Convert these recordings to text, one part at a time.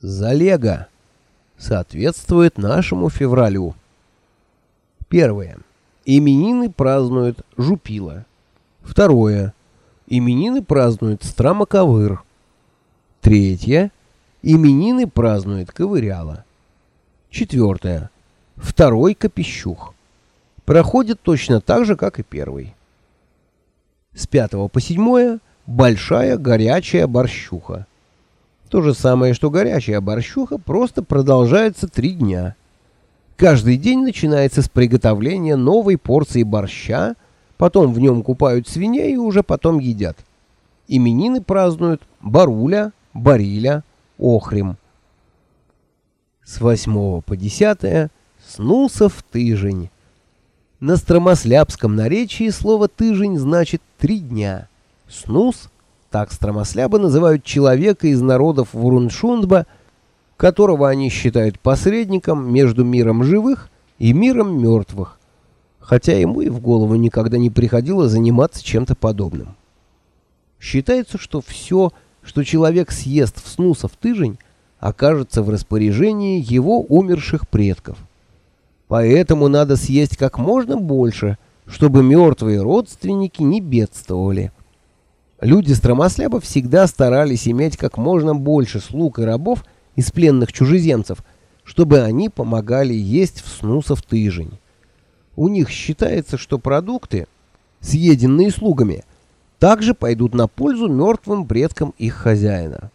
Залега соответствует нашему февралю. Первое. Именины празднует Жупила. Второе. Именины празднует Страмоковыр. Третье. Именины празднует Ковыряла. Четвертое. Второй Копищух. Проходит точно так же, как и первый. С пятого по седьмое большая горячая борщуха. То же самое, что горячая борщуха, просто продолжается три дня. Каждый день начинается с приготовления новой порции борща, потом в нем купают свиней и уже потом едят. Именины празднуют Баруля, Бариля, Охрим. С 8 по 10 снулся в тыжень. На стромослябском наречии слово «тыжень» значит «три дня». Снус так стромослябы называют человека из народов Вуруншундба, которого они считают посредником между миром живых и миром мертвых, хотя ему и в голову никогда не приходило заниматься чем-то подобным. Считается, что все, что человек съест в снусов тыжень, окажется в распоряжении его умерших предков. Поэтому надо съесть как можно больше, чтобы мертвые родственники не бедствовали. Люди Стромосляба всегда старались иметь как можно больше слуг и рабов из пленных чужеземцев, чтобы они помогали есть в снусов тыжень. У них считается, что продукты, съеденные слугами, также пойдут на пользу мертвым предкам их хозяина.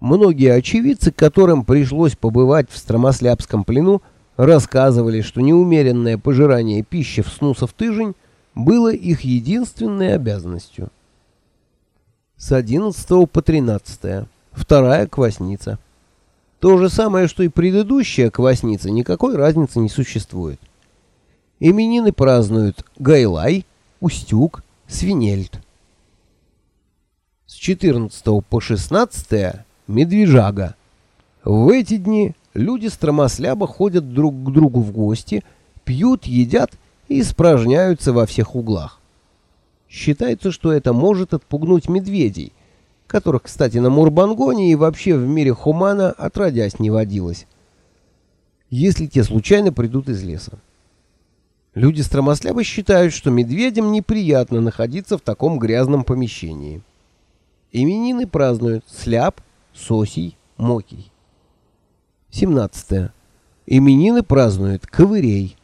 Многие очевидцы, которым пришлось побывать в Стромослябском плену, рассказывали, что неумеренное пожирание пищи в снусов тыжень было их единственной обязанностью с 11 по 13. Вторая квасница. То же самое, что и предыдущая квасница, никакой разницы не существует. Именины празднуют Гайлай, Устюг, Свинельт. С 14 по 16 Медвежага. В эти дни люди стромосляба ходят друг к другу в гости, пьют, едят и испражняются во всех углах. Считается, что это может отпугнуть медведей, которых, кстати, на Мурбангоне и вообще в мире Хумана отродясь не водилось, если те случайно придут из леса. Люди стромослябы считают, что медведям неприятно находиться в таком грязном помещении. Именины празднуют Сляп, Сосий, Мокий. 17. Именины празднуют Ковырей.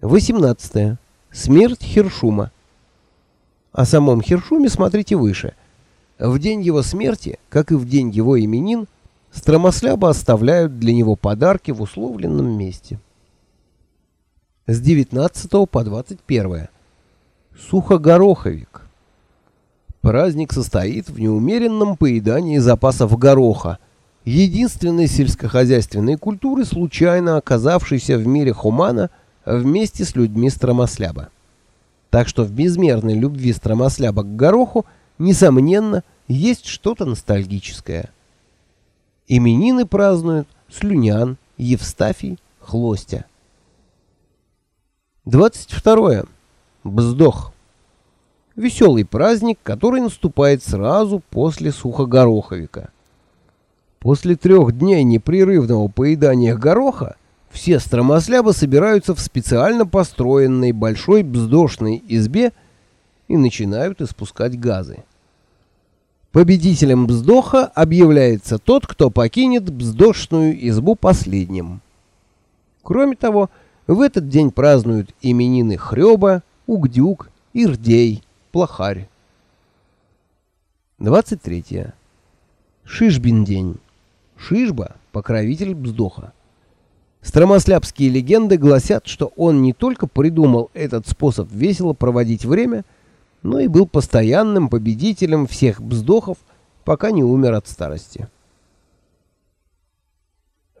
18. Смерть Хершума. О самом Хершуме смотрите выше. В день его смерти, как и в день его именин, Стромосляба оставляют для него подарки в условленном месте. С 19 по 21. Сухогороховик. Праздник состоит в неумеренном поедании запасов гороха, единственной сельскохозяйственной культуры, случайно оказавшейся в мире хумана вместе с людьми Стромосляба. Так что в безмерной любви стромосляба к гороху, несомненно, есть что-то ностальгическое. Именины празднуют Слюнян, Евстафий, Хлостя. 22. Бздох. Веселый праздник, который наступает сразу после сухогороховика. После трех дней непрерывного поедания гороха все стромослябы собираются в специально построенной большой бздошной избе и начинают испускать газы. Победителем бздоха объявляется тот, кто покинет бздошную избу последним. Кроме того, в этот день празднуют именины Хрёба, Угдюк, Ирдей, Плохарь. 23. Шишбин день. Шишба – покровитель бздоха. Стромослябские легенды гласят, что он не только придумал этот способ весело проводить время, но и был постоянным победителем всех бздохов, пока не умер от старости.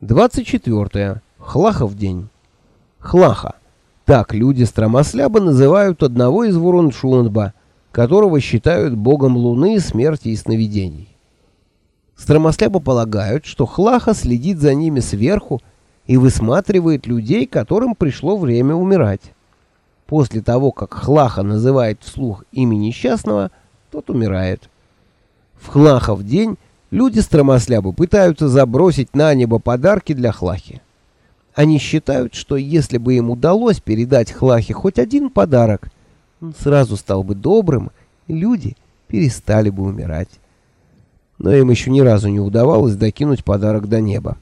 24. Хлахов день. Хлаха. Так люди Стромосляба называют одного из Вуруншундба, которого считают богом луны, смерти и сновидений. Стромосляба полагают, что Хлаха следит за ними сверху и высматривает людей, которым пришло время умирать. После того, как Хлаха называет вслух имя несчастного, тот умирает. В Хлахов день Люди-стромослябы пытаются забросить на небо подарки для Хлахи. Они считают, что если бы им удалось передать Хлахе хоть один подарок, он сразу стал бы добрым, и люди перестали бы умирать. Но им еще ни разу не удавалось докинуть подарок до неба.